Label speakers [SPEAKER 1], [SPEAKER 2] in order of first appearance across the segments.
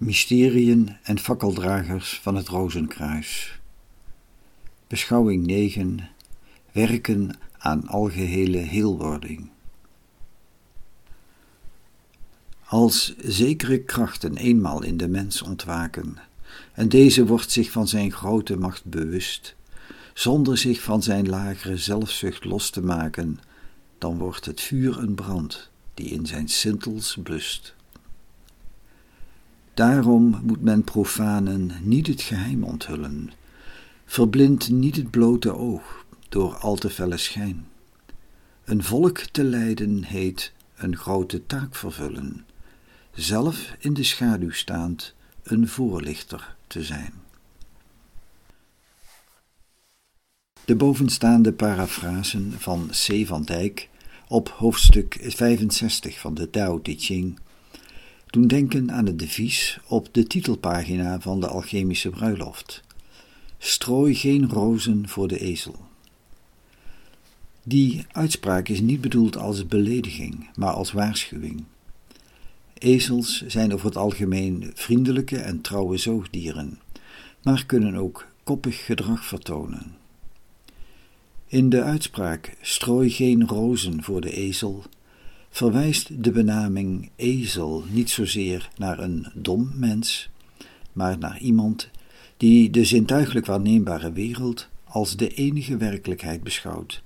[SPEAKER 1] Mysteriën en fakkeldragers van het Rozenkruis. Beschouwing 9. Werken aan algehele heelwording. Als zekere krachten eenmaal in de mens ontwaken, en deze wordt zich van zijn grote macht bewust, zonder zich van zijn lagere zelfzucht los te maken, dan wordt het vuur een brand die in zijn sintels blust. Daarom moet men profanen niet het geheim onthullen, verblind niet het blote oog door al te felle schijn. Een volk te leiden heet een grote taak vervullen, zelf in de schaduw staand een voorlichter te zijn. De bovenstaande parafrasen van C. van Dijk op hoofdstuk 65 van de Tao Te Ching doen denken aan het devies op de titelpagina van de alchemische bruiloft. Strooi geen rozen voor de ezel. Die uitspraak is niet bedoeld als belediging, maar als waarschuwing. Ezels zijn over het algemeen vriendelijke en trouwe zoogdieren, maar kunnen ook koppig gedrag vertonen. In de uitspraak strooi geen rozen voor de ezel verwijst de benaming ezel niet zozeer naar een dom mens, maar naar iemand die de zintuigelijk waarneembare wereld als de enige werkelijkheid beschouwt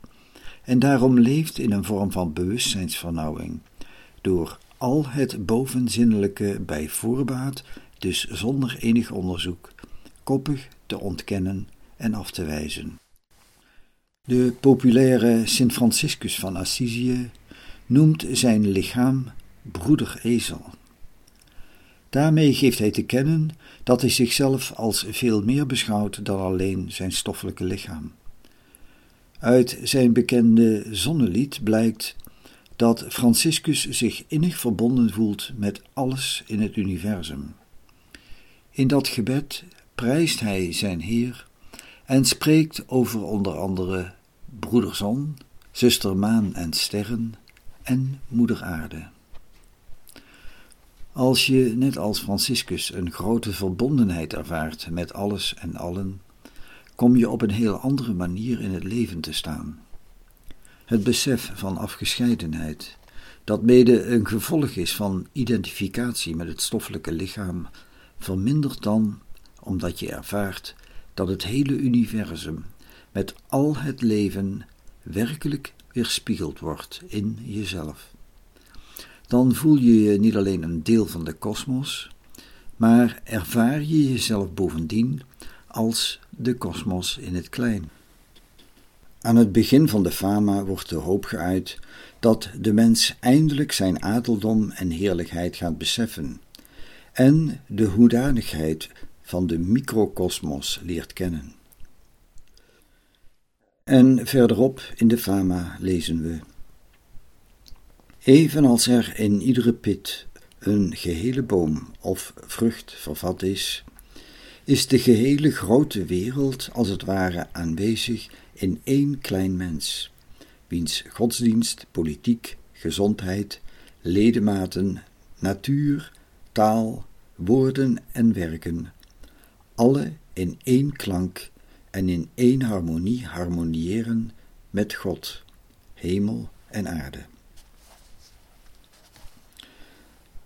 [SPEAKER 1] en daarom leeft in een vorm van bewustzijnsvernauwing, door al het bovenzinnelijke bij voorbaat, dus zonder enig onderzoek, koppig te ontkennen en af te wijzen. De populaire Sint Franciscus van Assisië noemt zijn lichaam broeder ezel. Daarmee geeft hij te kennen dat hij zichzelf als veel meer beschouwt dan alleen zijn stoffelijke lichaam. Uit zijn bekende zonnelied blijkt dat Franciscus zich innig verbonden voelt met alles in het universum. In dat gebed prijst hij zijn Heer en spreekt over onder andere broeder zon, zuster maan en sterren, en Moeder Aarde. Als je, net als Franciscus, een grote verbondenheid ervaart met alles en allen, kom je op een heel andere manier in het leven te staan. Het besef van afgescheidenheid, dat mede een gevolg is van identificatie met het stoffelijke lichaam, vermindert dan omdat je ervaart dat het hele universum met al het leven werkelijk weerspiegeld wordt in jezelf. Dan voel je je niet alleen een deel van de kosmos, maar ervaar je jezelf bovendien als de kosmos in het klein. Aan het begin van de fama wordt de hoop geuit dat de mens eindelijk zijn adeldom en heerlijkheid gaat beseffen en de hoedanigheid van de microkosmos leert kennen. En verderop in de fama lezen we: Evenals er in iedere pit een gehele boom of vrucht vervat is, is de gehele grote wereld als het ware aanwezig in één klein mens, wiens godsdienst, politiek, gezondheid, ledematen, natuur, taal, woorden en werken, alle in één klank en in één harmonie harmoniëren met God, hemel en aarde.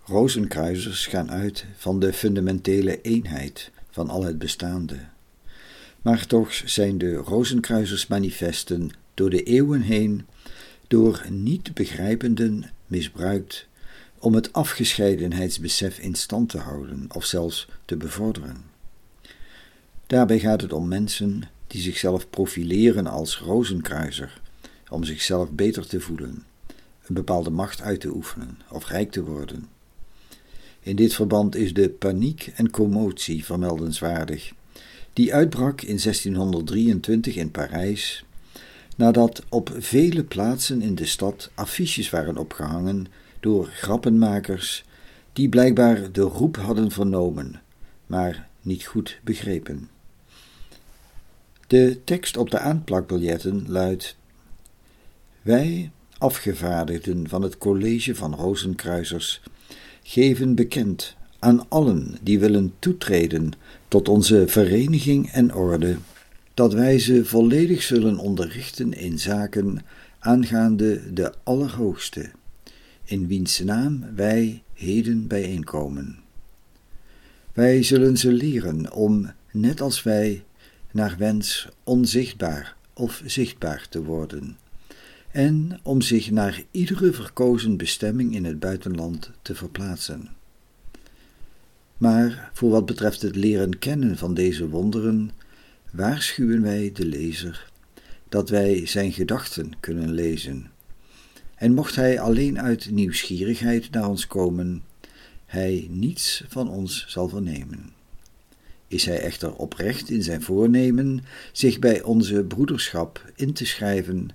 [SPEAKER 1] Rozenkruisers gaan uit van de fundamentele eenheid van al het bestaande. Maar toch zijn de Rozenkruisersmanifesten door de eeuwen heen door niet-begrijpenden misbruikt om het afgescheidenheidsbesef in stand te houden of zelfs te bevorderen. Daarbij gaat het om mensen die zichzelf profileren als rozenkruiser, om zichzelf beter te voelen, een bepaalde macht uit te oefenen of rijk te worden. In dit verband is de paniek en commotie vermeldenswaardig, die uitbrak in 1623 in Parijs, nadat op vele plaatsen in de stad affiches waren opgehangen door grappenmakers die blijkbaar de roep hadden vernomen, maar niet goed begrepen. De tekst op de aanplakbiljetten luidt: Wij, afgevaardigden van het college van Rozenkruisers, geven bekend aan allen die willen toetreden tot onze vereniging en orde, dat wij ze volledig zullen onderrichten in zaken aangaande de Allerhoogste, in wiens naam wij heden bijeenkomen. Wij zullen ze leren om, net als wij, naar wens onzichtbaar of zichtbaar te worden, en om zich naar iedere verkozen bestemming in het buitenland te verplaatsen. Maar voor wat betreft het leren kennen van deze wonderen, waarschuwen wij de lezer dat wij zijn gedachten kunnen lezen. En mocht hij alleen uit nieuwsgierigheid naar ons komen, hij niets van ons zal vernemen. Is hij echter oprecht in zijn voornemen zich bij onze broederschap in te schrijven,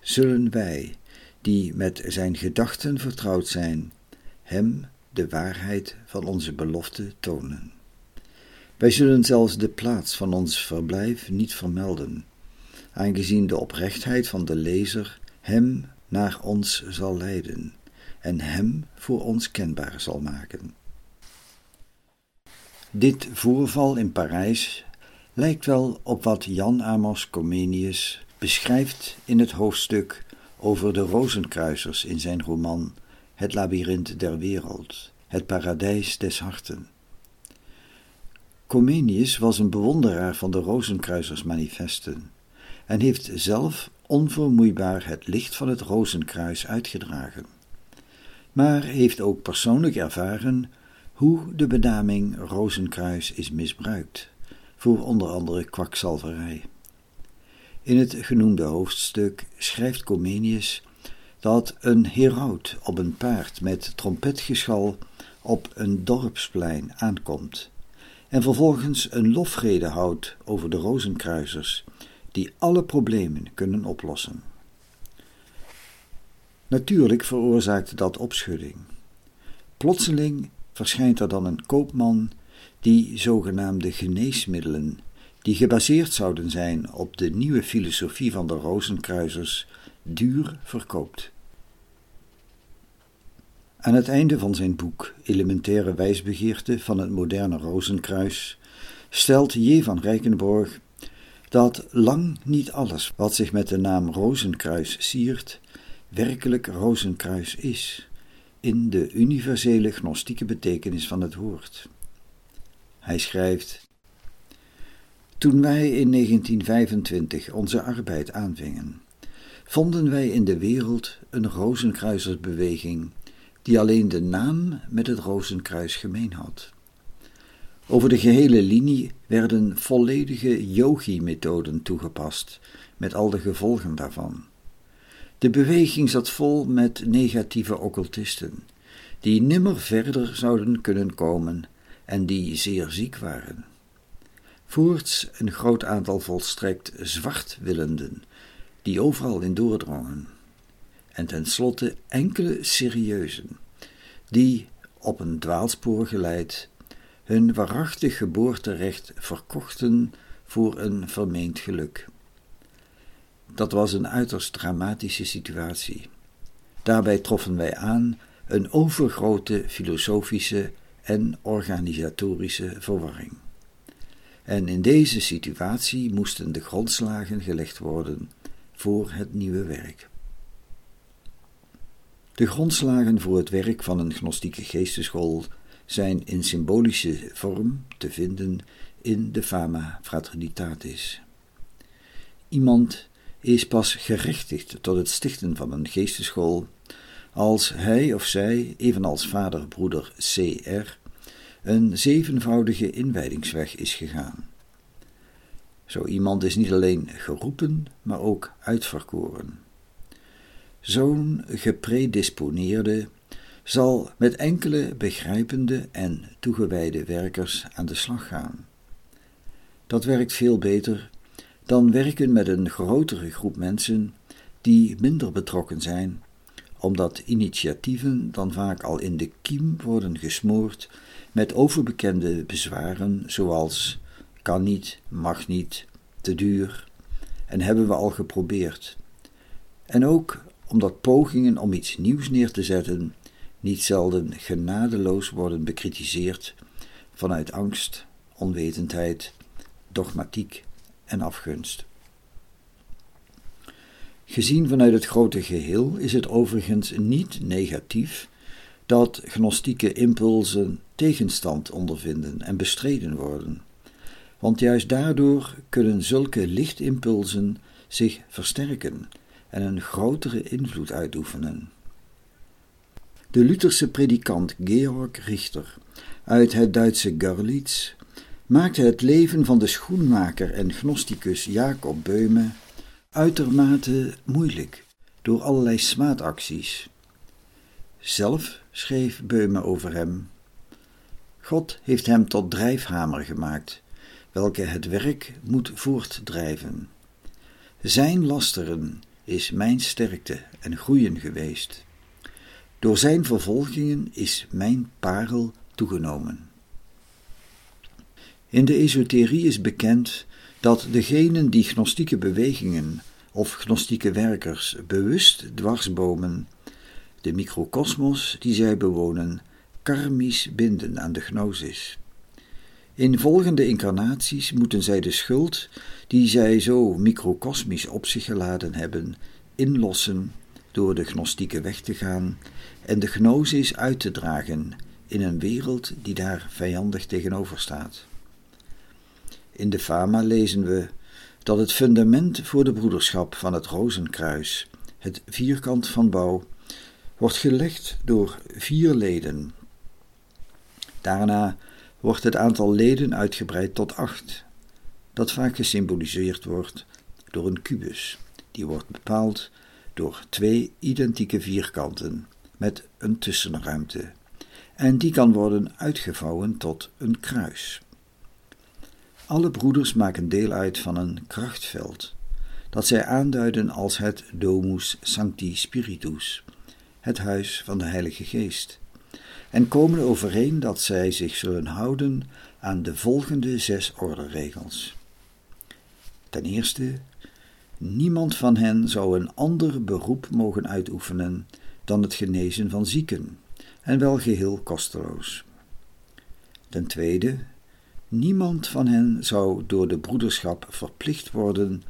[SPEAKER 1] zullen wij, die met zijn gedachten vertrouwd zijn, hem de waarheid van onze belofte tonen. Wij zullen zelfs de plaats van ons verblijf niet vermelden, aangezien de oprechtheid van de lezer hem naar ons zal leiden en hem voor ons kenbaar zal maken. Dit voorval in Parijs lijkt wel op wat Jan Amos Comenius beschrijft in het hoofdstuk over de rozenkruisers in zijn roman Het labyrint der wereld, het paradijs des harten. Comenius was een bewonderaar van de rozenkruisersmanifesten en heeft zelf onvermoeibaar het licht van het rozenkruis uitgedragen. Maar heeft ook persoonlijk ervaren hoe de benaming rozenkruis is misbruikt, voor onder andere kwakzalverij. In het genoemde hoofdstuk schrijft Comenius dat een heraut op een paard met trompetgeschal op een dorpsplein aankomt en vervolgens een lofrede houdt over de rozenkruisers die alle problemen kunnen oplossen. Natuurlijk veroorzaakt dat opschudding. Plotseling verschijnt er dan een koopman die zogenaamde geneesmiddelen, die gebaseerd zouden zijn op de nieuwe filosofie van de rozenkruisers, duur verkoopt. Aan het einde van zijn boek Elementaire wijsbegeerte van het moderne rozenkruis stelt J. van Rijkenborg dat lang niet alles wat zich met de naam rozenkruis siert, werkelijk rozenkruis is, in de universele gnostieke betekenis van het woord. Hij schrijft: Toen wij in 1925 onze arbeid aanvingen, vonden wij in de wereld een rozenkruisersbeweging die alleen de naam met het rozenkruis gemeen had. Over de gehele linie werden volledige yogi-methoden toegepast, met al de gevolgen daarvan. De beweging zat vol met negatieve occultisten, die nimmer verder zouden kunnen komen en die zeer ziek waren. Voorts een groot aantal volstrekt zwartwillenden, die overal in doordrongen. En tenslotte enkele serieuzen, die, op een dwaalspoor geleid, hun waarachtig geboorterecht verkochten voor een vermeend geluk. Dat was een uiterst dramatische situatie. Daarbij troffen wij aan een overgrote filosofische en organisatorische verwarring. En in deze situatie moesten de grondslagen gelegd worden voor het nieuwe werk. De grondslagen voor het werk van een gnostieke geesteschool zijn in symbolische vorm te vinden in de Fama Fraternitatis. Iemand is pas gerechtigd tot het stichten van een geesteschool als hij of zij, evenals vader broeder C.R., een zevenvoudige inwijdingsweg is gegaan. Zo iemand is niet alleen geroepen, maar ook uitverkoren. Zo'n gepredisponeerde zal met enkele begrijpende en toegewijde werkers aan de slag gaan. Dat werkt veel beter dan werken met een grotere groep mensen die minder betrokken zijn, omdat initiatieven dan vaak al in de kiem worden gesmoord met overbekende bezwaren zoals kan niet, mag niet, te duur en hebben we al geprobeerd. En ook omdat pogingen om iets nieuws neer te zetten niet zelden genadeloos worden bekritiseerd vanuit angst, onwetendheid, dogmatiek en afgunst. Gezien vanuit het grote geheel is het overigens niet negatief dat gnostieke impulsen tegenstand ondervinden en bestreden worden, want juist daardoor kunnen zulke lichtimpulsen zich versterken en een grotere invloed uitoefenen. De Lutherse predikant Georg Richter uit het Duitse Görlitz maakte het leven van de schoenmaker en gnosticus Jacob Beume uitermate moeilijk door allerlei smaadacties. Zelf schreef Beume over hem: God heeft hem tot drijfhamer gemaakt, welke het werk moet voortdrijven. Zijn lasteren is mijn sterkte en groeien geweest. Door zijn vervolgingen is mijn parel toegenomen. In de esoterie is bekend dat degenen die gnostieke bewegingen of gnostieke werkers bewust dwarsbomen, de microcosmos die zij bewonen, karmisch binden aan de gnosis. In volgende incarnaties moeten zij de schuld die zij zo microcosmisch op zich geladen hebben, inlossen door de gnostieke weg te gaan en de gnosis uit te dragen in een wereld die daar vijandig tegenover staat. In de Fama lezen we dat het fundament voor de broederschap van het Rozenkruis, het vierkant van bouw, wordt gelegd door vier leden. Daarna wordt het aantal leden uitgebreid tot acht, dat vaak gesymboliseerd wordt door een kubus, die wordt bepaald door twee identieke vierkanten met een tussenruimte, en die kan worden uitgevouwen tot een kruis. Alle broeders maken deel uit van een krachtveld, dat zij aanduiden als het Domus Sancti Spiritus, het huis van de Heilige Geest, en komen overeen dat zij zich zullen houden aan de volgende zes orderegels. Ten eerste, niemand van hen zou een ander beroep mogen uitoefenen dan het genezen van zieken, en wel geheel kosteloos. Ten tweede, Niemand van hen zou door de broederschap verplicht worden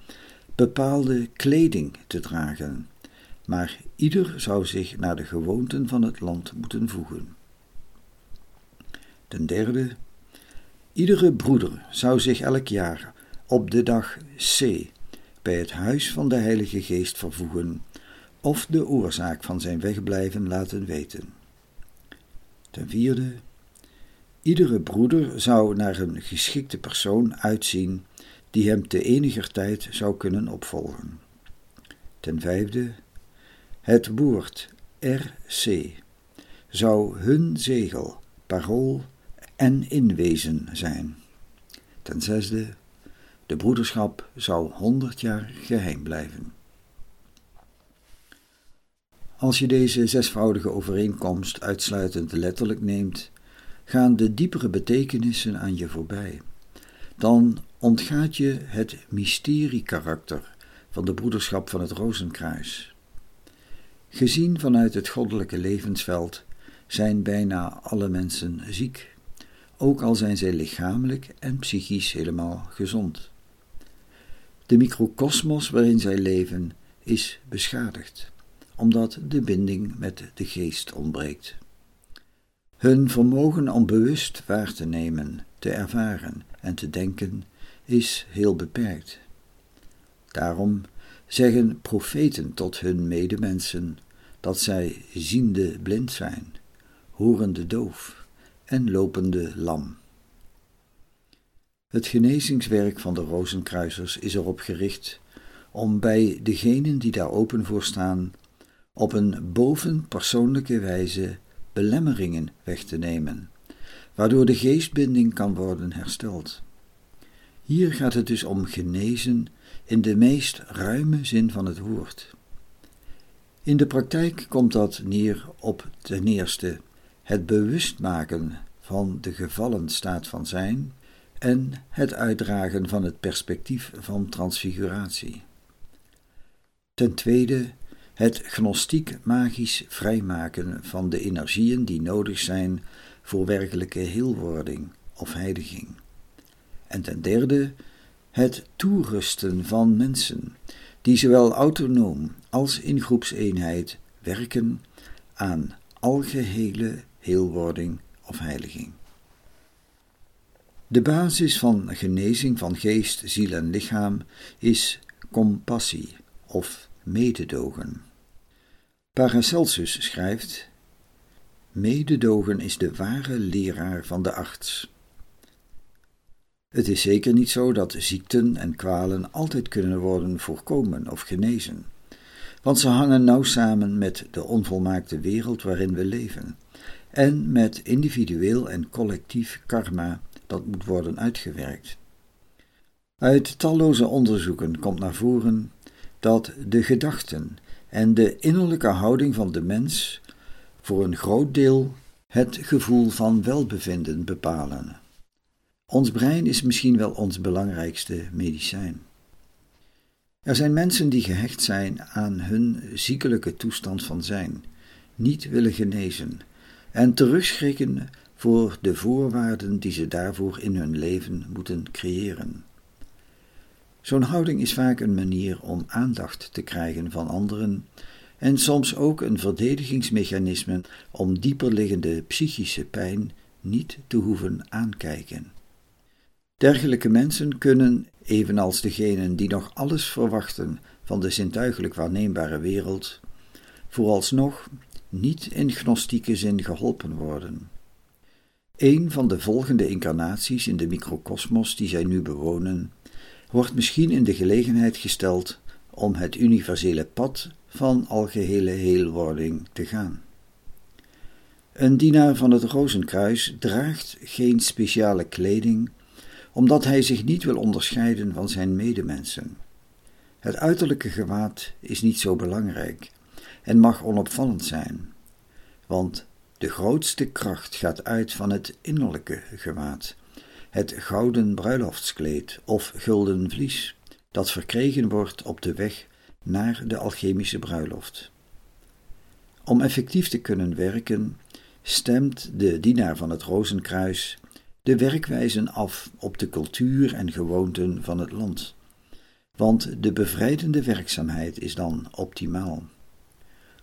[SPEAKER 1] bepaalde kleding te dragen, maar ieder zou zich naar de gewoonten van het land moeten voegen. Ten derde, iedere broeder zou zich elk jaar op de dag C bij het huis van de Heilige Geest vervoegen of de oorzaak van zijn wegblijven laten weten. Ten vierde, Iedere broeder zou naar een geschikte persoon uitzien die hem te eniger tijd zou kunnen opvolgen. Ten vijfde, het woord RC zou hun zegel, parool en inwezen zijn. Ten zesde, de broederschap zou honderd jaar geheim blijven. Als je deze zesvoudige overeenkomst uitsluitend letterlijk neemt, gaan de diepere betekenissen aan je voorbij. Dan ontgaat je het mysteriekarakter van de broederschap van het Rozenkruis. Gezien vanuit het goddelijke levensveld zijn bijna alle mensen ziek, ook al zijn zij lichamelijk en psychisch helemaal gezond. De microcosmos waarin zij leven is beschadigd, omdat de binding met de geest ontbreekt. Hun vermogen om bewust waar te nemen, te ervaren en te denken is heel beperkt. Daarom zeggen profeten tot hun medemensen dat zij ziende blind zijn, horende doof en lopende lam. Het genezingswerk van de Rozenkruisers is erop gericht om bij degenen die daar open voor staan op een bovenpersoonlijke wijze belemmeringen weg te nemen, waardoor de geestbinding kan worden hersteld. Hier gaat het dus om genezen in de meest ruime zin van het woord. In de praktijk komt dat neer op ten eerste het bewustmaken van de gevallen staat van zijn en het uitdragen van het perspectief van transfiguratie. Ten tweede het gnostiek magisch vrijmaken van de energieën die nodig zijn voor werkelijke heelwording of heiliging. En ten derde het toerusten van mensen die zowel autonoom als in groepseenheid werken aan algehele heelwording of heiliging. De basis van genezing van geest, ziel en lichaam is compassie of mededogen. Paracelsus schrijft: Mededogen is de ware leraar van de arts. Het is zeker niet zo dat ziekten en kwalen altijd kunnen worden voorkomen of genezen, want ze hangen nauw samen met de onvolmaakte wereld waarin we leven en met individueel en collectief karma dat moet worden uitgewerkt. Uit talloze onderzoeken komt naar voren dat de gedachten en de innerlijke houding van de mens voor een groot deel het gevoel van welbevinden bepalen. Ons brein is misschien wel ons belangrijkste medicijn. Er zijn mensen die gehecht zijn aan hun ziekelijke toestand van zijn, niet willen genezen en terugschrikken voor de voorwaarden die ze daarvoor in hun leven moeten creëren. Zo'n houding is vaak een manier om aandacht te krijgen van anderen en soms ook een verdedigingsmechanisme om dieperliggende psychische pijn niet te hoeven aankijken. Dergelijke mensen kunnen, evenals degenen die nog alles verwachten van de zintuigelijk waarneembare wereld, vooralsnog niet in gnostieke zin geholpen worden. Een van de volgende incarnaties in de microcosmos die zij nu bewonen, wordt misschien in de gelegenheid gesteld om het universele pad van algehele heelwording te gaan. Een dienaar van het Rozenkruis draagt geen speciale kleding, omdat hij zich niet wil onderscheiden van zijn medemensen. Het uiterlijke gewaad is niet zo belangrijk en mag onopvallend zijn, want de grootste kracht gaat uit van het innerlijke gewaad, het gouden bruiloftskleed of gulden vlies, dat verkregen wordt op de weg naar de alchemische bruiloft. Om effectief te kunnen werken, stemt de dienaar van het Rozenkruis de werkwijzen af op de cultuur en gewoonten van het land, want de bevrijdende werkzaamheid is dan optimaal.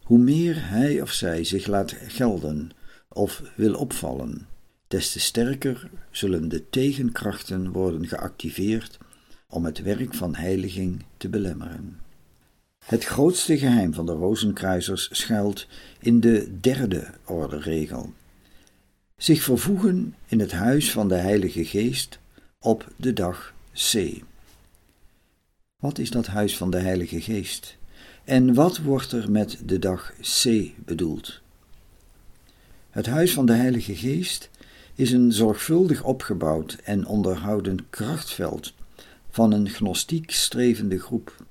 [SPEAKER 1] Hoe meer hij of zij zich laat gelden of wil opvallen, des te sterker zullen de tegenkrachten worden geactiveerd om het werk van heiliging te belemmeren. Het grootste geheim van de Rozenkruisers schuilt in de derde orde regel. Zich vervoegen in het huis van de Heilige Geest op de dag C. Wat is dat huis van de Heilige Geest? En wat wordt er met de dag C bedoeld? Het huis van de Heilige Geest is een zorgvuldig opgebouwd en onderhouden krachtveld van een gnostiek strevende groep,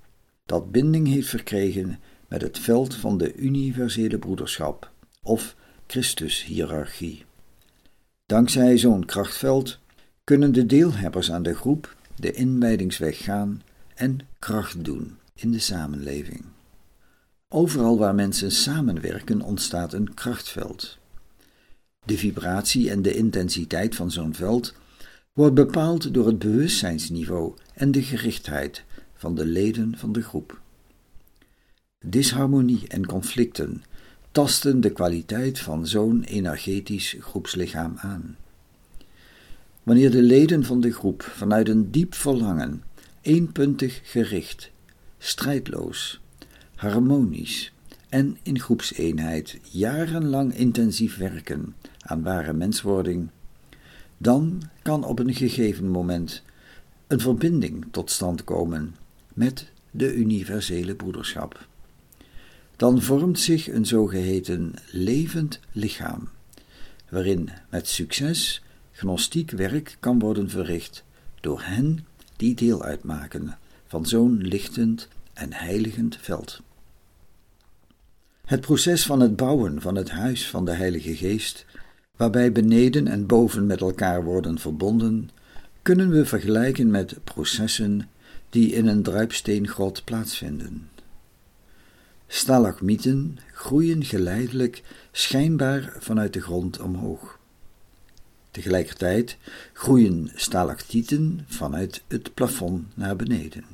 [SPEAKER 1] dat binding heeft verkregen met het veld van de universele broederschap of Christus-hierarchie. Dankzij zo'n krachtveld kunnen de deelhebbers aan de groep de inwijdingsweg gaan en kracht doen in de samenleving. Overal waar mensen samenwerken ontstaat een krachtveld. De vibratie en de intensiteit van zo'n veld wordt bepaald door het bewustzijnsniveau en de gerichtheid van de leden van de groep. Disharmonie en conflicten tasten de kwaliteit van zo'n energetisch groepslichaam aan. Wanneer de leden van de groep vanuit een diep verlangen, eenpuntig gericht, strijdloos, harmonisch en in groepseenheid jarenlang intensief werken aan ware menswording, dan kan op een gegeven moment een verbinding tot stand komen met de universele broederschap. Dan vormt zich een zogeheten levend lichaam, waarin met succes gnostiek werk kan worden verricht door hen die deel uitmaken van zo'n lichtend en heiligend veld. Het proces van het bouwen van het huis van de Heilige Geest, waarbij beneden en boven met elkaar worden verbonden, kunnen we vergelijken met processen die in een druipsteengrot plaatsvinden. Stalagmieten groeien geleidelijk schijnbaar vanuit de grond omhoog. Tegelijkertijd groeien stalactieten vanuit het plafond naar beneden.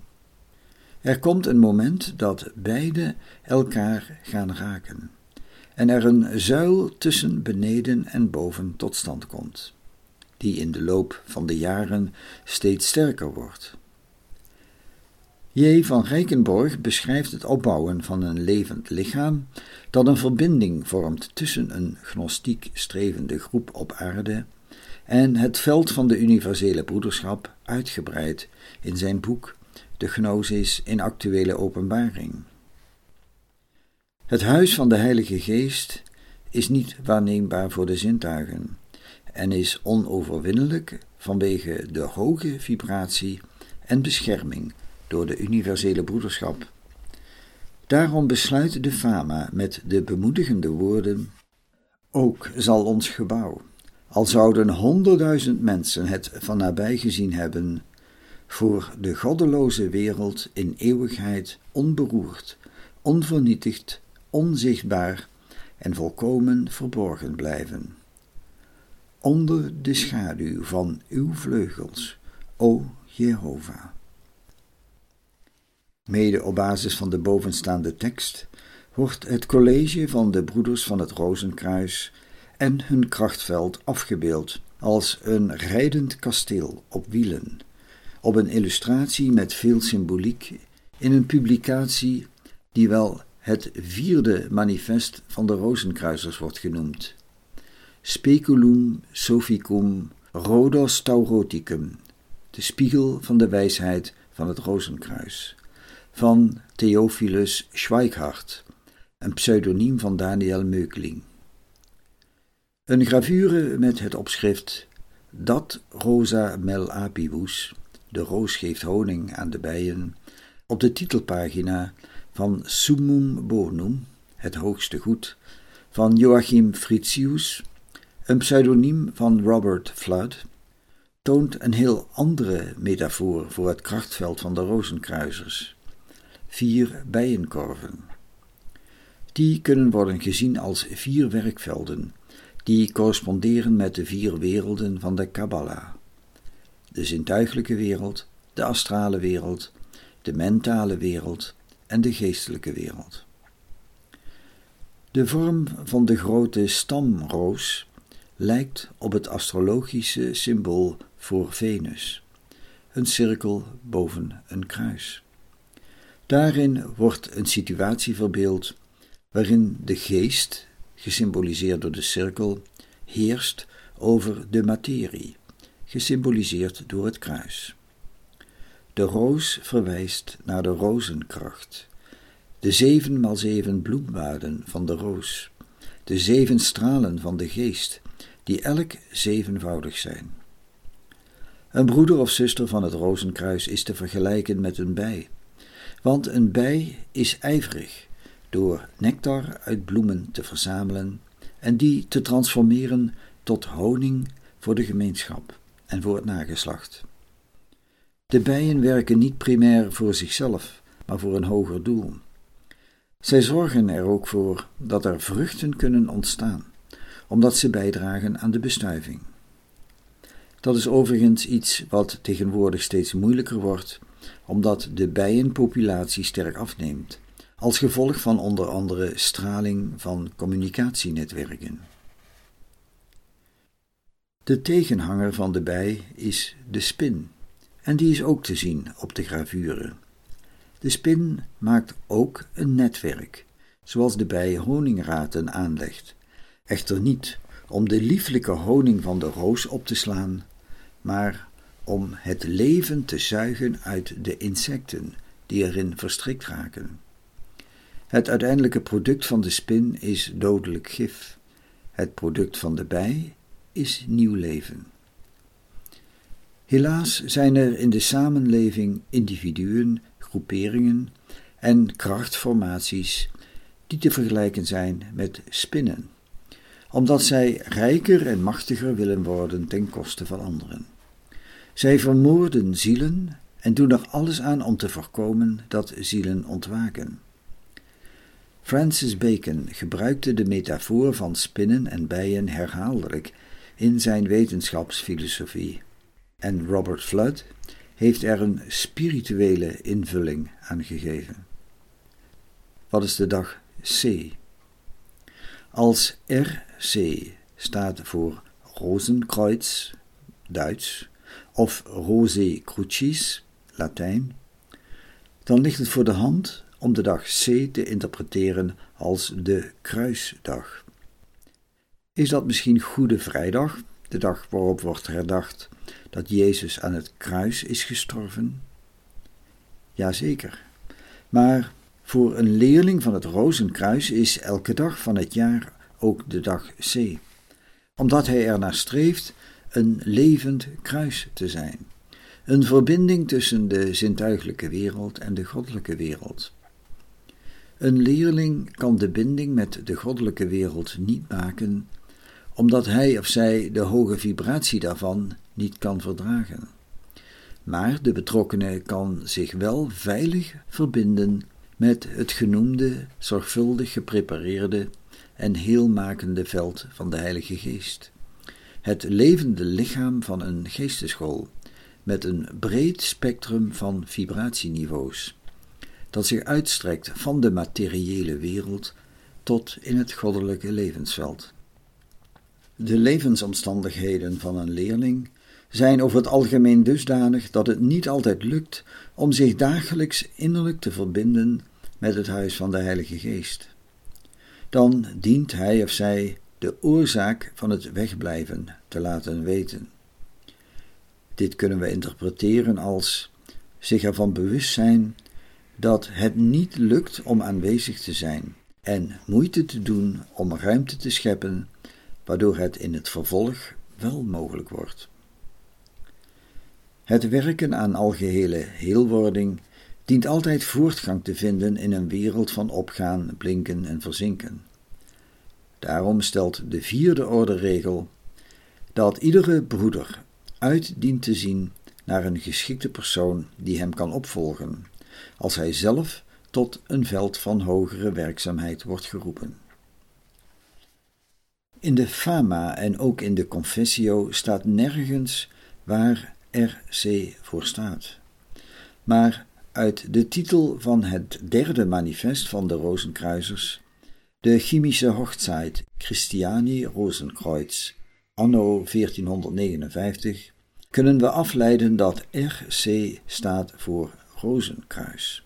[SPEAKER 1] Er komt een moment dat beide elkaar gaan raken en er een zuil tussen beneden en boven tot stand komt, die in de loop van de jaren steeds sterker wordt. J. van Rijkenborg beschrijft het opbouwen van een levend lichaam dat een verbinding vormt tussen een gnostiek strevende groep op aarde en het veld van de universele broederschap uitgebreid in zijn boek De Gnosis in actuele openbaring. Het huis van de Heilige Geest is niet waarneembaar voor de zintuigen en is onoverwinnelijk vanwege de hoge vibratie en bescherming door de universele broederschap. Daarom besluit de Fama met de bemoedigende woorden: Ook zal ons gebouw, al zouden honderdduizend mensen het van nabij gezien hebben, voor de goddeloze wereld in eeuwigheid onberoerd, onvernietigd, onzichtbaar en volkomen verborgen blijven. Onder de schaduw van uw vleugels, o Jehovah. Mede op basis van de bovenstaande tekst wordt het college van de broeders van het Rozenkruis en hun krachtveld afgebeeld als een rijdend kasteel op wielen, op een illustratie met veel symboliek in een publicatie die wel het vierde manifest van de Rozenkruisers wordt genoemd. Speculum Sophicum Rhodos Tauroticum, de spiegel van de wijsheid van het Rozenkruis van Theophilus Schweikhardt, een pseudoniem van Daniel Meukling. Een gravure met het opschrift Dat rosa mel apibus, de roos geeft honing aan de bijen, op de titelpagina van Summum Bonum, het hoogste goed, van Joachim Fritius, een pseudoniem van Robert Flood, toont een heel andere metafoor voor het krachtveld van de rozenkruisers vier bijenkorven. Die kunnen worden gezien als vier werkvelden, die corresponderen met de vier werelden van de Kabbalah: de zintuiglijke wereld, de astrale wereld, de mentale wereld en de geestelijke wereld. De vorm van de grote stamroos lijkt op het astrologische symbool voor Venus, een cirkel boven een kruis. Daarin wordt een situatie verbeeld waarin de geest, gesymboliseerd door de cirkel, heerst over de materie, gesymboliseerd door het kruis. De roos verwijst naar de rozenkracht, de zeven maal zeven bloemwaarden van de roos, de zeven stralen van de geest, die elk zevenvoudig zijn. Een broeder of zuster van het rozenkruis is te vergelijken met een bij want een bij is ijverig door nectar uit bloemen te verzamelen en die te transformeren tot honing voor de gemeenschap en voor het nageslacht. De bijen werken niet primair voor zichzelf, maar voor een hoger doel. Zij zorgen er ook voor dat er vruchten kunnen ontstaan, omdat ze bijdragen aan de bestuiving. Dat is overigens iets wat tegenwoordig steeds moeilijker wordt omdat de bijenpopulatie sterk afneemt, als gevolg van onder andere straling van communicatienetwerken. De tegenhanger van de bij is de spin, en die is ook te zien op de gravure. De spin maakt ook een netwerk, zoals de bij honingraten aanlegt, echter niet om de lieflijke honing van de roos op te slaan, maar om het leven te zuigen uit de insecten die erin verstrikt raken. Het uiteindelijke product van de spin is dodelijk gif. Het product van de bij is nieuw leven. Helaas zijn er in de samenleving individuen, groeperingen en krachtformaties die te vergelijken zijn met spinnen, omdat zij rijker en machtiger willen worden ten koste van anderen. Zij vermoorden zielen en doen er alles aan om te voorkomen dat zielen ontwaken. Francis Bacon gebruikte de metafoor van spinnen en bijen herhaaldelijk in zijn wetenschapsfilosofie. En Robert Flood heeft er een spirituele invulling aan gegeven. Wat is de dag C? Als RC staat voor Rozenkreuz, Duits, of Rosé Crucis, Latijn, dan ligt het voor de hand om de dag C te interpreteren als de kruisdag. Is dat misschien Goede Vrijdag, de dag waarop wordt herdacht dat Jezus aan het kruis is gestorven? Jazeker. Maar voor een leerling van het Rozenkruis is elke dag van het jaar ook de dag C, omdat hij ernaar streeft een levend kruis te zijn, een verbinding tussen de zintuiglijke wereld en de goddelijke wereld. Een leerling kan de binding met de goddelijke wereld niet maken, omdat hij of zij de hoge vibratie daarvan niet kan verdragen. Maar de betrokkene kan zich wel veilig verbinden met het genoemde, zorgvuldig geprepareerde en heelmakende veld van de Heilige Geest. Het levende lichaam van een geesteschool met een breed spectrum van vibratieniveaus dat zich uitstrekt van de materiële wereld tot in het goddelijke levensveld. De levensomstandigheden van een leerling zijn over het algemeen dusdanig dat het niet altijd lukt om zich dagelijks innerlijk te verbinden met het huis van de Heilige Geest. Dan dient hij of zij de oorzaak van het wegblijven te laten weten. Dit kunnen we interpreteren als zich ervan bewust zijn dat het niet lukt om aanwezig te zijn en moeite te doen om ruimte te scheppen, waardoor het in het vervolg wel mogelijk wordt. Het werken aan algehele heelwording dient altijd voortgang te vinden in een wereld van opgaan, blinken en verzinken. Daarom stelt de vierde orde regel dat iedere broeder uit dient te zien naar een geschikte persoon die hem kan opvolgen, als hij zelf tot een veld van hogere werkzaamheid wordt geroepen. In de Fama en ook in de Confessio staat nergens waar RC voor staat. Maar uit de titel van het derde manifest van de Rozenkruisers, de chemische Hochzeit Christiani Rosenkreuz, anno 1459, kunnen we afleiden dat RC staat voor rozenkruis.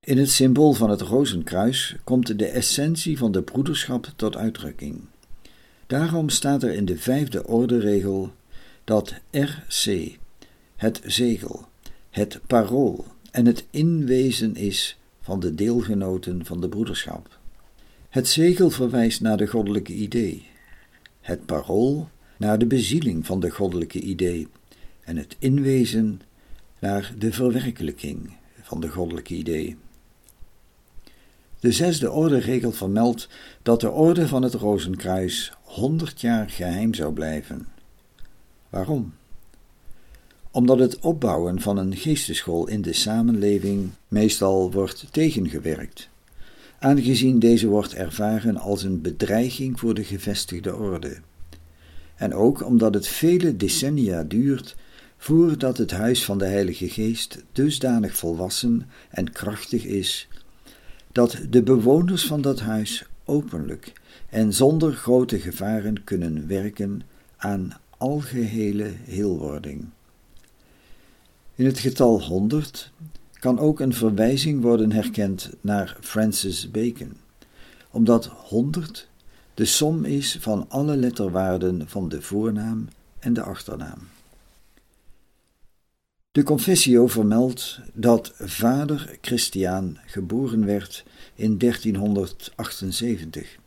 [SPEAKER 1] In het symbool van het rozenkruis komt de essentie van de broederschap tot uitdrukking. Daarom staat er in de vijfde orde-regel dat RC het zegel, het parool en het inwezen is van de deelgenoten van de broederschap. Het zegel verwijst naar de goddelijke idee, het parool naar de bezieling van de goddelijke idee en het inwezen naar de verwerkelijking van de goddelijke idee. De zesde orde-regel vermeldt dat de orde van het Rozenkruis honderd jaar geheim zou blijven. Waarom? Omdat het opbouwen van een geesteschool in de samenleving meestal wordt tegengewerkt, aangezien deze wordt ervaren als een bedreiging voor de gevestigde orde. En ook omdat het vele decennia duurt voordat het huis van de Heilige Geest dusdanig volwassen en krachtig is, dat de bewoners van dat huis openlijk en zonder grote gevaren kunnen werken aan algehele heelwording. In het getal 100 kan ook een verwijzing worden herkend naar Francis Bacon, omdat 100 de som is van alle letterwaarden van de voornaam en de achternaam. De Confessio vermeldt dat vader Christiaan geboren werd in 1378.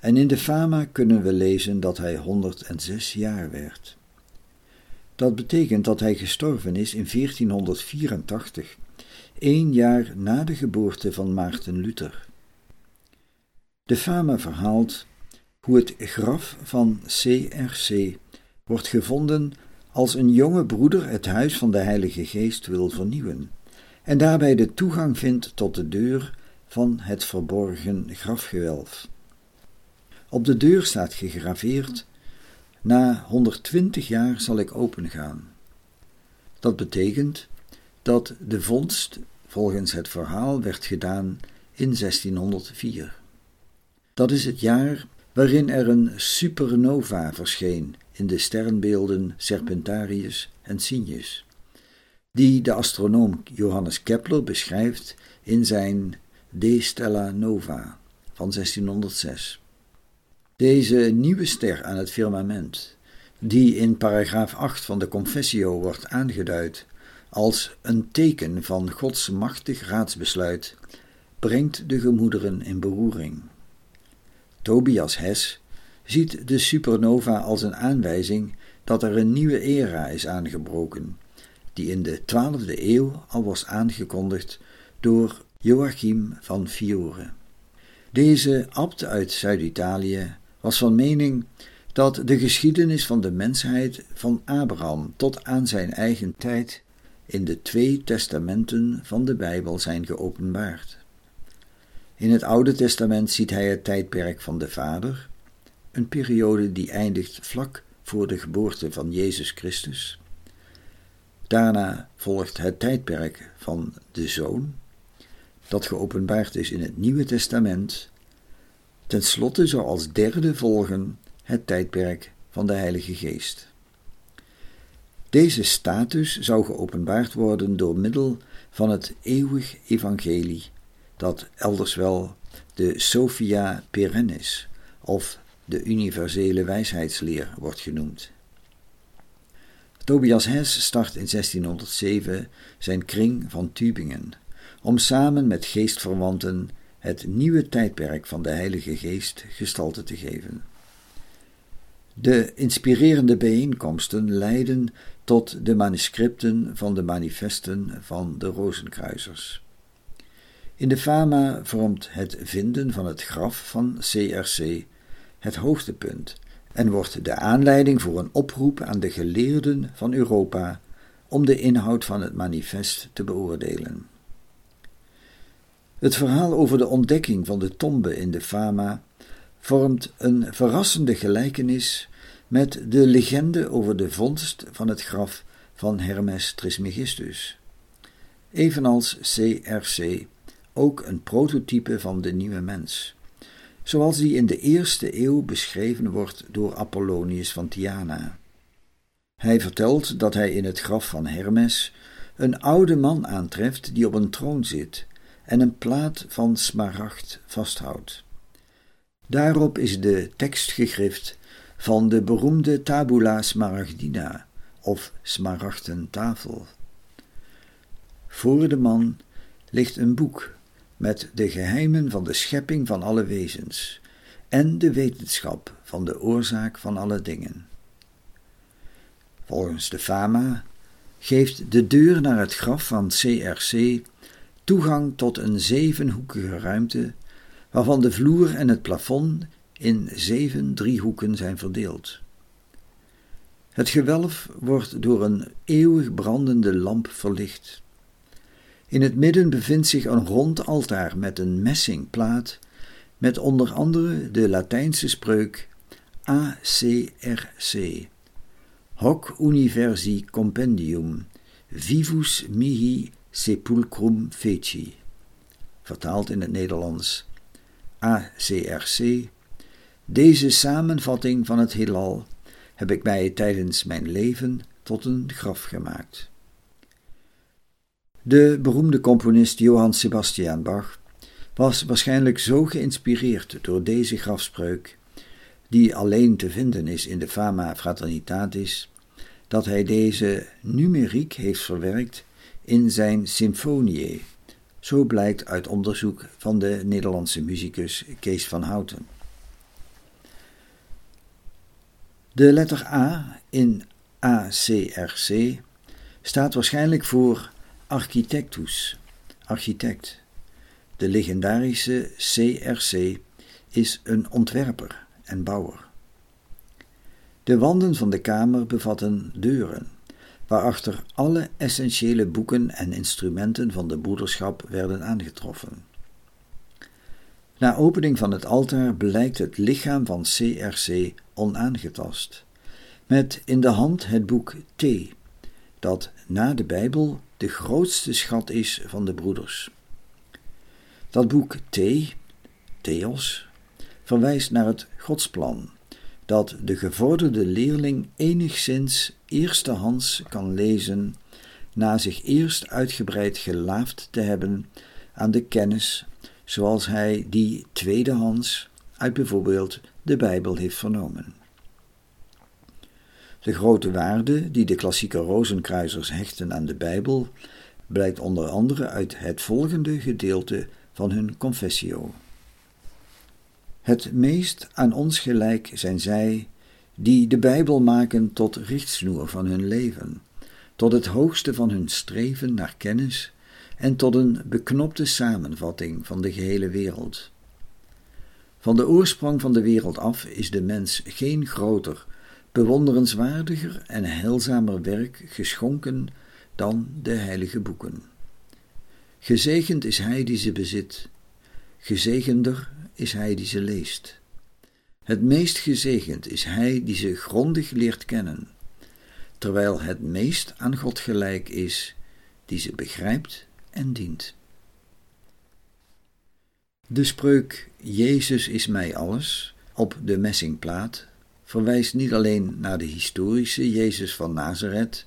[SPEAKER 1] En in de Fama kunnen we lezen dat hij 106 jaar werd. Dat betekent dat hij gestorven is in 1484, één jaar na de geboorte van Maarten Luther. De Fama verhaalt hoe het graf van CRC wordt gevonden als een jonge broeder het huis van de Heilige Geest wil vernieuwen en daarbij de toegang vindt tot de deur van het verborgen grafgewelf. Op de deur staat gegraveerd: Na 120 jaar zal ik opengaan. Dat betekent dat de vondst volgens het verhaal werd gedaan in 1604. Dat is het jaar waarin er een supernova verscheen in de sterrenbeelden Serpentarius en Cygnus, die de astronoom Johannes Kepler beschrijft in zijn De Stella Nova van 1606. Deze nieuwe ster aan het firmament, die in paragraaf 8 van de Confessio wordt aangeduid als een teken van Gods machtig raadsbesluit, brengt de gemoederen in beroering. Tobias Hess ziet de supernova als een aanwijzing dat er een nieuwe era is aangebroken, die in de 12e eeuw al was aangekondigd door Joachim van Fiore. Deze abt uit Zuid-Italië was van mening dat de geschiedenis van de mensheid van Abraham tot aan zijn eigen tijd in de twee testamenten van de Bijbel zijn geopenbaard. In het Oude Testament ziet hij het tijdperk van de Vader, een periode die eindigt vlak voor de geboorte van Jezus Christus. Daarna volgt het tijdperk van de Zoon, dat geopenbaard is in het Nieuwe Testament. Ten slotte zou als derde volgen het tijdperk van de Heilige Geest. Deze status zou geopenbaard worden door middel van het eeuwig evangelie, dat elders wel de Sophia Perennis of de universele wijsheidsleer wordt genoemd. Tobias Hess start in 1607 zijn kring van Tübingen om samen met geestverwanten het nieuwe tijdperk van de Heilige Geest gestalte te geven. De inspirerende bijeenkomsten leiden tot de manuscripten van de manifesten van de Rozenkruisers. In de Fama vormt het vinden van het graf van CRC het hoogtepunt en wordt de aanleiding voor een oproep aan de geleerden van Europa om de inhoud van het manifest te beoordelen. Het verhaal over de ontdekking van de tombe in de Fama vormt een verrassende gelijkenis met de legende over de vondst van het graf van Hermes Trismegistus. Evenals CRC ook een prototype van de nieuwe mens, zoals die in de eerste eeuw beschreven wordt door Apollonius van Tyana. Hij vertelt dat hij in het graf van Hermes een oude man aantreft die op een troon zit en een plaat van smaragd vasthoudt. Daarop is de tekst gegrift van de beroemde Tabula Smaragdina of smaragden tafel. Voor de man ligt een boek met de geheimen van de schepping van alle wezens en de wetenschap van de oorzaak van alle dingen. Volgens de Fama geeft de deur naar het graf van CRC toegang tot een zevenhoekige ruimte, waarvan de vloer en het plafond in zeven driehoeken zijn verdeeld. Het gewelf wordt door een eeuwig brandende lamp verlicht. In het midden bevindt zich een rond altaar met een messingplaat, met onder andere de Latijnse spreuk ACRC, Hoc Universi Compendium, Vivus mihi sepulcrum feci, vertaald in het Nederlands. ACRC, deze samenvatting van het heelal heb ik mij tijdens mijn leven tot een graf gemaakt. De beroemde componist Johann Sebastian Bach was waarschijnlijk zo geïnspireerd door deze grafspreuk, die alleen te vinden is in de Fama Fraternitatis, dat hij deze numeriek heeft verwerkt in zijn symfonie. Zo blijkt uit onderzoek van de Nederlandse muzikus Kees van Houten. De letter A in ACRC staat waarschijnlijk voor architectus, architect. De legendarische CRC is een ontwerper en bouwer. De wanden van de kamer bevatten deuren, waarachter alle essentiële boeken en instrumenten van de broederschap werden aangetroffen. Na opening van het altaar blijkt het lichaam van CRC onaangetast, met in de hand het boek T, dat na de Bijbel de grootste schat is van de broeders. Dat boek T, Theos, verwijst naar het Godsplan, dat de gevorderde leerling enigszins eerstehands kan lezen na zich eerst uitgebreid gelaafd te hebben aan de kennis zoals hij die tweedehands uit bijvoorbeeld de Bijbel heeft vernomen. De grote waarde die de klassieke rozenkruisers hechten aan de Bijbel blijkt onder andere uit het volgende gedeelte van hun confessio. Het meest aan ons gelijk zijn zij die de Bijbel maken tot richtsnoer van hun leven, tot het hoogste van hun streven naar kennis en tot een beknopte samenvatting van de gehele wereld. Van de oorsprong van de wereld af is de mens geen groter, bewonderenswaardiger en heilzamer werk geschonken dan de heilige boeken. Gezegend is hij die ze bezit, gezegender is hij die ze leest. Het meest gezegend is hij die ze grondig leert kennen, terwijl het meest aan God gelijk is die ze begrijpt en dient. De spreuk Jezus is mij alles op de messingplaat verwijst niet alleen naar de historische Jezus van Nazareth,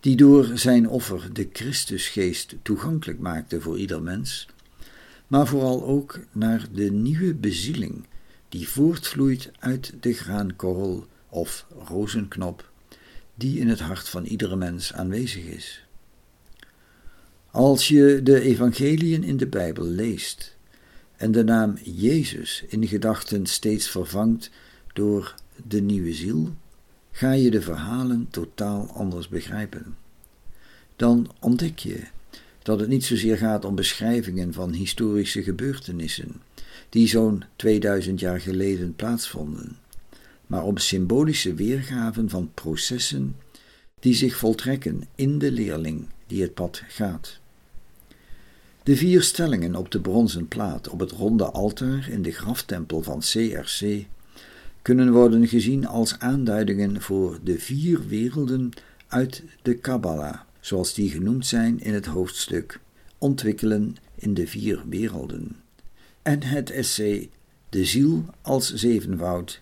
[SPEAKER 1] die door zijn offer de Christusgeest toegankelijk maakte voor ieder mens, maar vooral ook naar de nieuwe bezieling die voortvloeit uit de graankorrel of rozenknop, die in het hart van iedere mens aanwezig is. Als je de evangeliën in de Bijbel leest en de naam Jezus in gedachten steeds vervangt door de nieuwe ziel, ga je de verhalen totaal anders begrijpen. Dan ontdek je dat het niet zozeer gaat om beschrijvingen van historische gebeurtenissen die zo'n 2000 jaar geleden plaatsvonden, maar om symbolische weergaven van processen die zich voltrekken in de leerling die het pad gaat. De vier stellingen op de bronzen plaat op het ronde altaar in de graftempel van CRC kunnen worden gezien als aanduidingen voor de vier werelden uit de Kabbalah, zoals die genoemd zijn in het hoofdstuk Ontwikkelen in de vier werelden, en het essay De ziel als zevenwoud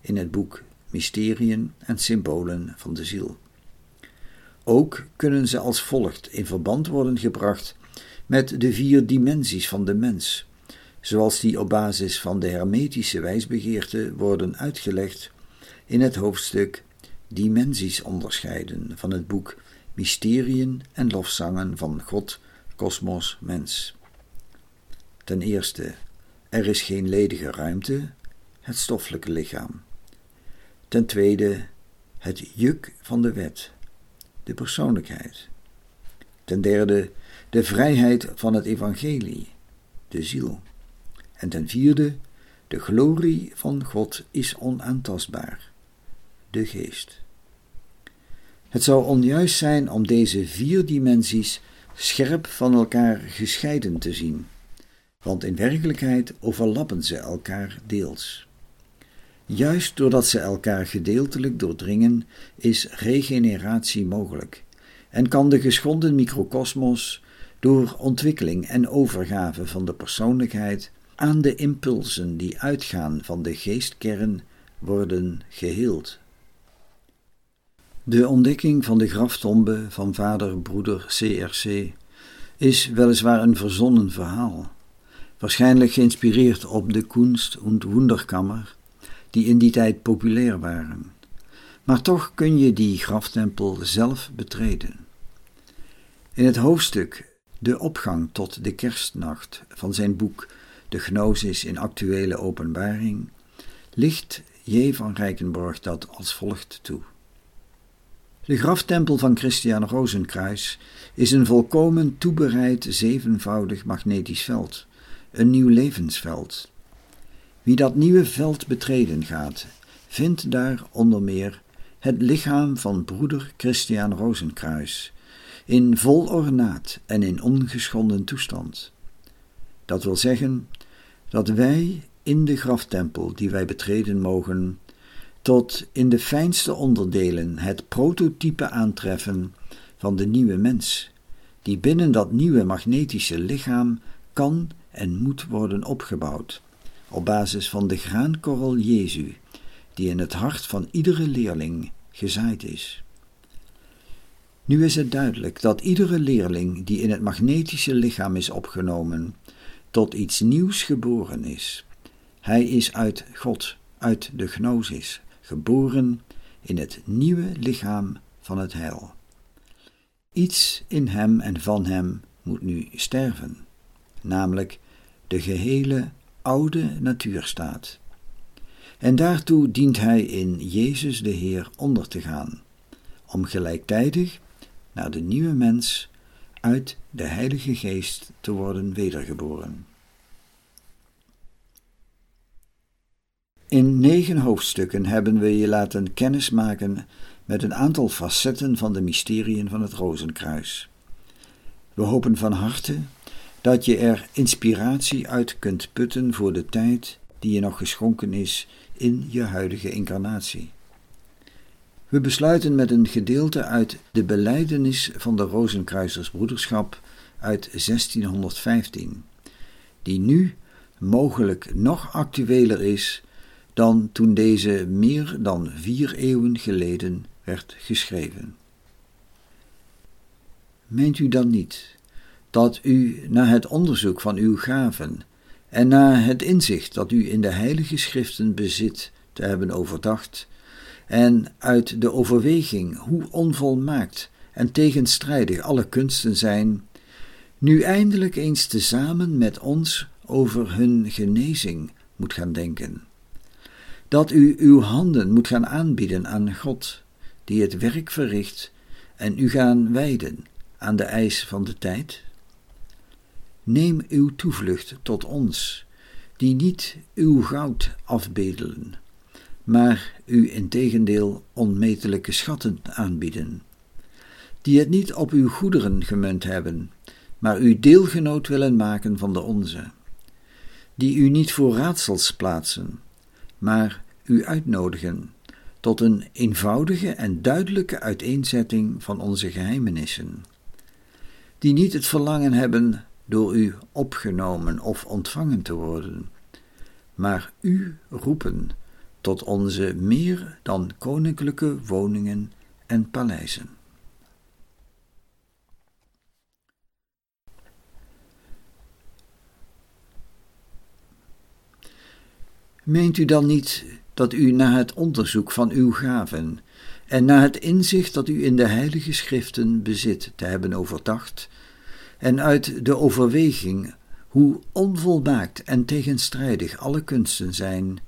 [SPEAKER 1] in het boek Mysteriën en Symbolen van de ziel. Ook kunnen ze als volgt in verband worden gebracht met de vier dimensies van de mens, zoals die op basis van de hermetische wijsbegeerte worden uitgelegd in het hoofdstuk Dimensies onderscheiden van het boek Mysteriën en lofzangen van God, kosmos, mens. Ten eerste, er is geen ledige ruimte, het stoffelijke lichaam. Ten tweede, het juk van de wet, de persoonlijkheid. Ten derde, de vrijheid van het evangelie, de ziel. En ten vierde, de glorie van God is onaantastbaar, de geest. Het zou onjuist zijn om deze vier dimensies scherp van elkaar gescheiden te zien, want in werkelijkheid overlappen ze elkaar deels. Juist doordat ze elkaar gedeeltelijk doordringen, is regeneratie mogelijk en kan de geschonden microcosmos door ontwikkeling en overgave van de persoonlijkheid aan de impulsen die uitgaan van de geestkern worden geheeld. De ontdekking van de graftombe van vader broeder CRC is weliswaar een verzonnen verhaal, waarschijnlijk geïnspireerd op de Kunst- und Wunderkammer, die in die tijd populair waren. Maar toch kun je die graftempel zelf betreden. In het hoofdstuk de opgang tot de kerstnacht van zijn boek De Gnosis in actuele openbaring licht J. van Rijkenborg dat als volgt toe. De graftempel van Christian Rozenkruis is een volkomen toebereid zevenvoudig magnetisch veld, een nieuw levensveld. Wie dat nieuwe veld betreden gaat, vindt daar onder meer het lichaam van broeder Christian Rozenkruis, in vol ornaat en in ongeschonden toestand. Dat wil zeggen, dat wij in de graftempel die wij betreden mogen, tot in de fijnste onderdelen het prototype aantreffen van de nieuwe mens, die binnen dat nieuwe magnetische lichaam kan en moet worden opgebouwd, op basis van de graankorrel Jezu, die in het hart van iedere leerling gezaaid is. Nu is het duidelijk dat iedere leerling die in het magnetische lichaam is opgenomen, tot iets nieuws geboren is. Hij is uit God, uit de gnosis, geboren in het nieuwe lichaam van het heil. Iets in hem en van hem moet nu sterven, namelijk de gehele oude natuurstaat. En daartoe dient hij in Jezus de Heer onder te gaan, om gelijktijdig naar de nieuwe mens uit de Heilige Geest te worden wedergeboren. In negen hoofdstukken hebben we je laten kennismaken met een aantal facetten van de mysteriën van het Rozenkruis. We hopen van harte dat je er inspiratie uit kunt putten voor de tijd die je nog geschonken is in je huidige incarnatie. We besluiten met een gedeelte uit de Beleidenis van de Rozenkruisersbroederschap uit 1615, die nu mogelijk nog actueler is dan toen deze meer dan vier eeuwen geleden werd geschreven. Meent u dan niet dat u na het onderzoek van uw gaven en na het inzicht dat u in de heilige schriften bezit te hebben overdacht, en uit de overweging hoe onvolmaakt en tegenstrijdig alle kunsten zijn, nu eindelijk eens tezamen met ons over hun genezing moet gaan denken. Dat u uw handen moet gaan aanbieden aan God, die het werk verricht, en u gaan wijden aan de eis van de tijd? Neem uw toevlucht tot ons, die niet uw goud afbedelen, maar u integendeel onmetelijke schatten aanbieden, die het niet op uw goederen gemunt hebben, maar u deelgenoot willen maken van de onze, die u niet voor raadsels plaatsen, maar u uitnodigen tot een eenvoudige en duidelijke uiteenzetting van onze geheimenissen, die niet het verlangen hebben door u opgenomen of ontvangen te worden, maar u roepen tot onze meer dan koninklijke woningen en paleizen. Meent u dan niet dat u na het onderzoek van uw gaven en na het inzicht dat u in de heilige schriften bezit te hebben overdacht, en uit de overweging hoe onvolmaakt en tegenstrijdig alle kunsten zijn,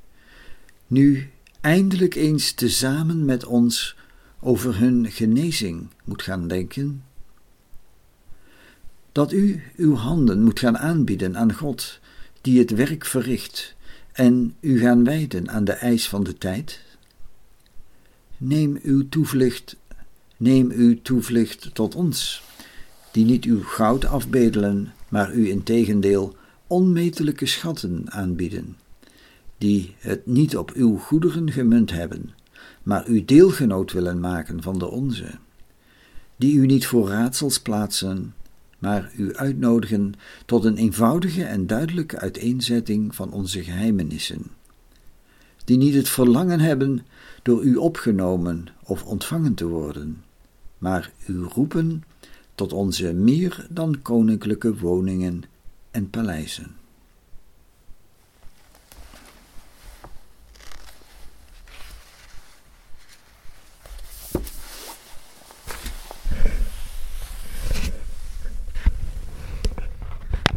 [SPEAKER 1] nu eindelijk eens tezamen met ons over hun genezing moet gaan denken? Dat u uw handen moet gaan aanbieden aan God, die het werk verricht, en u gaan wijden aan de eis van de tijd? Neem uw toevlucht, neem uw toevlucht tot ons, die niet uw goud afbedelen, maar u in tegendeel onmetelijke schatten aanbieden die het niet op uw goederen gemunt hebben, maar u deelgenoot willen maken van de onze, die u niet voor raadsels plaatsen, maar u uitnodigen tot een eenvoudige en duidelijke uiteenzetting van onze geheimenissen, die niet het verlangen hebben door u opgenomen of ontvangen te worden, maar u roepen tot onze meer dan koninklijke woningen en paleizen.